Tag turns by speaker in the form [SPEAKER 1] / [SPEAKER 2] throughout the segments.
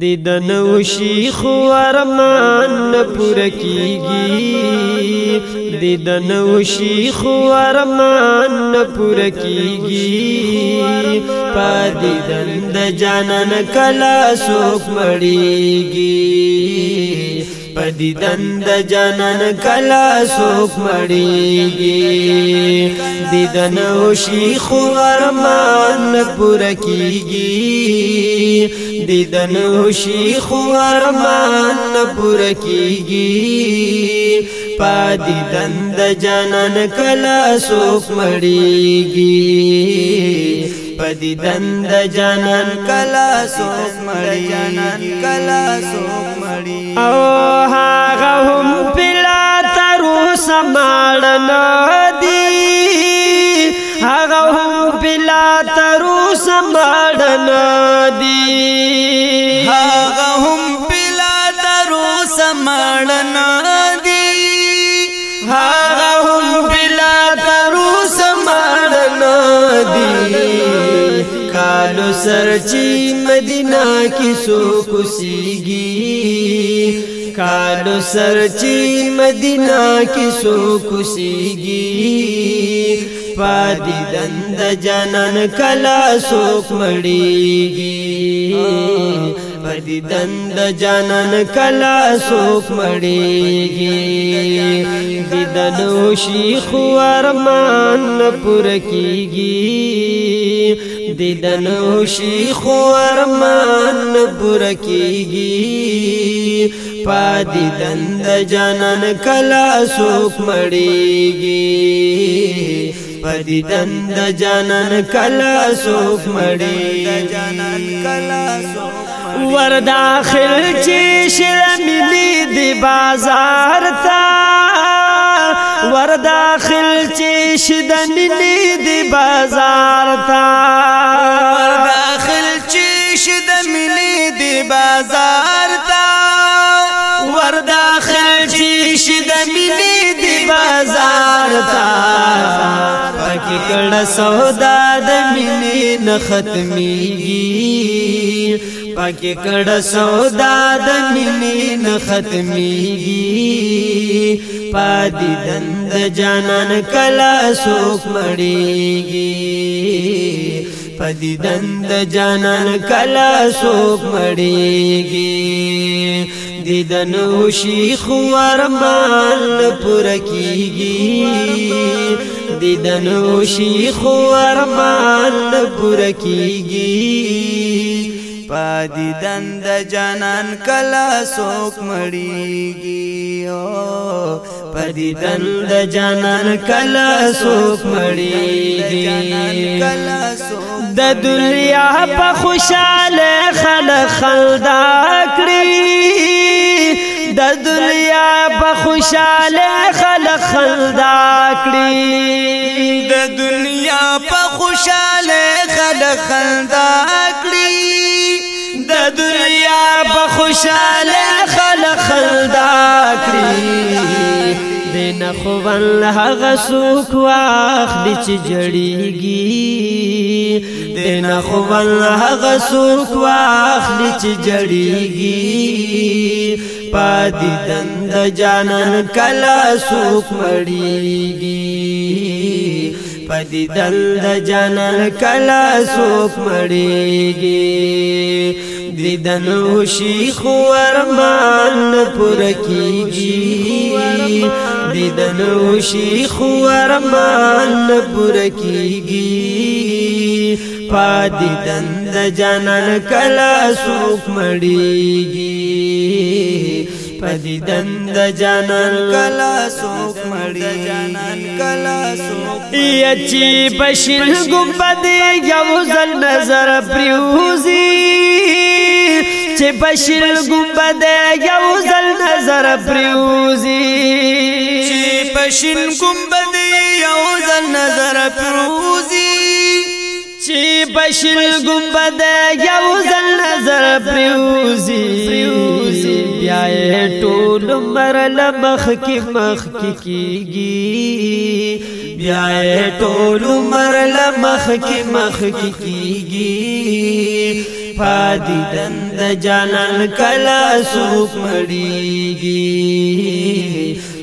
[SPEAKER 1] دیدن وشي خو ارمان پوره کیږي دیدن وشي خو ارمان پوره کیږي پدې دند جانان کلا سوک مړیږي پدې دند جانان کلا سوک مړیږي دیدن وشي خو ارمان پوره کیږي دیدن وشي خو ارمان نه پوره کیږي پادی دند جانان کلا سوک مړیږي پدی دند جانان کلا سوک مړیږي کلا سوک مړیږي او چې مدینہ کې سو کوسیږي کالو سر چې مدینہ کې سو کوسیږي پادې دند جنن کلا سو مړیږي په دیدن د جانان کلا سوک مړیږي دیدن وشي خو ارمان پور کیږي دیدن وشي خو ارمان پور کیږي پادی دند جانان کلا سوک مړیږي پادی دند جانان کلا سوک مړیږي ور داخل چې شلملی دی بازار ته کړه سودا د مینې نه ختميږي پاکي کړه سودا د مینې نه ختميږي پادې دند جانان کلا سوک مړيږي پدی دند جانان کلا سوک مړيږي دیدن وشي خو ارمان پورکیږي دیدن وشي خو ارمان نه پوره کیږي پادې دند جانان کلا سوک مړیږي پادې دند جانان کلا سوک مړیږي د دنیا په خوشاله خلک خلدا کړی د دنیا په خوشاله خلق خندا کړی د دنیا په خوشاله خلق خندا کړی د دنیا په خوشاله خلق خندا کړی دین خو ول هغه سوک واخلی چې جړیږي دین خو ول هغه سوک واخلی چې جړیږي پادی دند جانان کلا سوک مړیږي پدی دند جانان کلا سوک مړیږي دیدن وشي خو ارمان پر کیږي دیدن وشي خو ارمان پر کیږي پادی دند جانان کلا سوک مړیږي پدیدن د جانان کلا سوک مړی کلا سوک یچی بشیر ګمبد یو ځل نظر پریوزی چې بشیر ګمبد یو ځل نظر پریوزی چې بشیر ګمبد یو ځل نظر پریوزی چې بشل ګمبد یو ځل نظر پریوزي بیا ټول مر لمخ کی مخ کی کیږي بیا ټول مر لمخ کی مخ کی کیږي پادی دند جانان کلا سوک مړیږي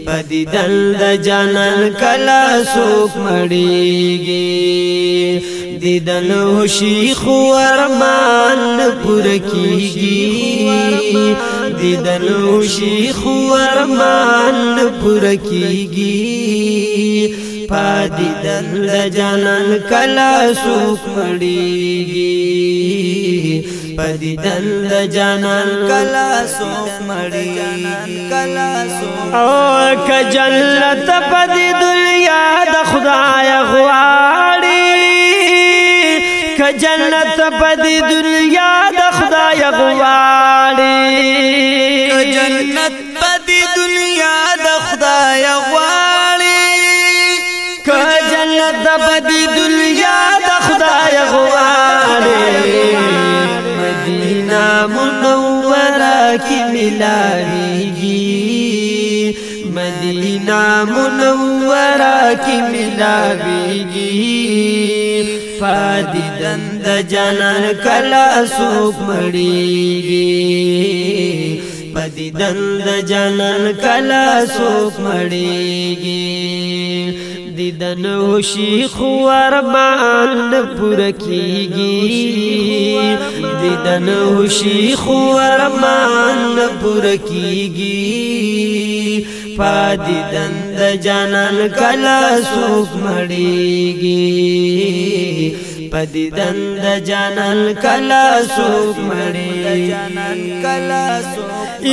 [SPEAKER 1] بدی دل د جانان کلا سوک مړیږي دیدن هوشي خو ارمان پور کیږي دیدن هوشي خو ارمان پور کیږي پادی دل جانان کلا سوک مړیږي پادی دل جانان کلا سوک مړیږي کلا سوک او ک جنت پدی دنیا د خدای غواړي ک جنت پدی دنیا د خدای غواړي دنیا د خدای غواړي مدینه منوره کې ملاويږي مدینه منوره کې ملاويږي فادی دند جانان کلا سوک مړیږي پدی دند جانان کلا سوک مړیږي دیدن وشي خو ارمان نه پوره کیږي دیدن وشي خو ارمان نه پوره کیږي پادې دند جانان کلا سوک مړیږي پدی دند جانان کلا سوک مړی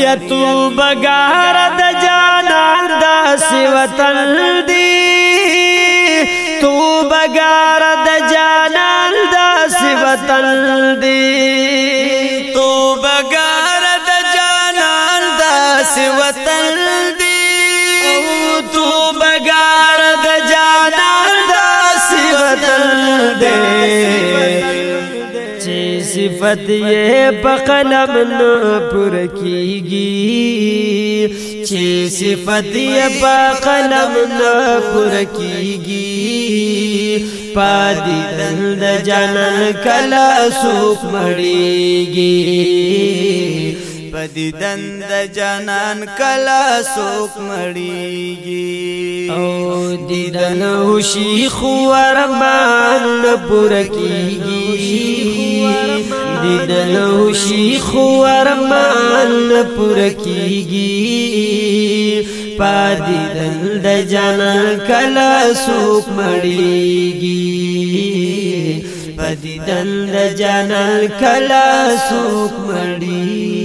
[SPEAKER 1] یا تو بغار د جانان داس وطن دی تو بگار د دا سی وطن دی تو بگار سی وطن دی تو بگار د دا سی وطن دی جی صفت یہ سفتی پقل نو پر کی گی جی یہ پقلم نہ پر کی گی پادی دل د جنن کلا سوک مړیږي پدی دند جنان کلا سوک مړیږي او دیدن هوشي خو ارمان پورکیږي دیدن هوشي خو ارمان پورکیږي پادی دل د جنان کلا سوک مړیږي پادی دل د جنان کلا سوک مړیږي